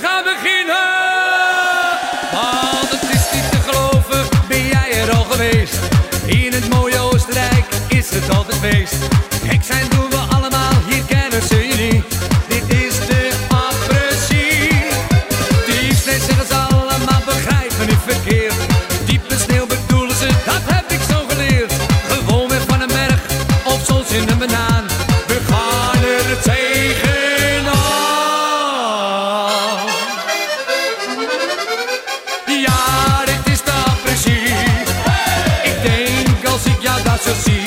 Ga gaan beginnen. Want het is niet te geloven, ben jij er al geweest? In het mooie Oostenrijk is het altijd feest. Gek zijn doen we allemaal, hier kennen ze jullie. niet. Dit is de apprecie. Die nee zeggen ze allemaal, begrijpen niet verkeerd. Diepe sneeuw bedoelen ze, dat heb ik zo geleerd. Gewoon weg van een berg, of soms in een banaan. ja, dit is daar precies. Ik denk als ik ja, dat zo zie.